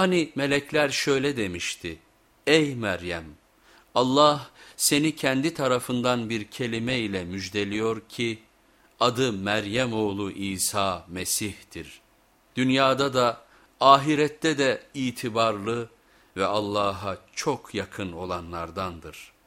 Hani melekler şöyle demişti, ey Meryem Allah seni kendi tarafından bir kelime ile müjdeliyor ki adı Meryem oğlu İsa Mesih'tir. Dünyada da ahirette de itibarlı ve Allah'a çok yakın olanlardandır.''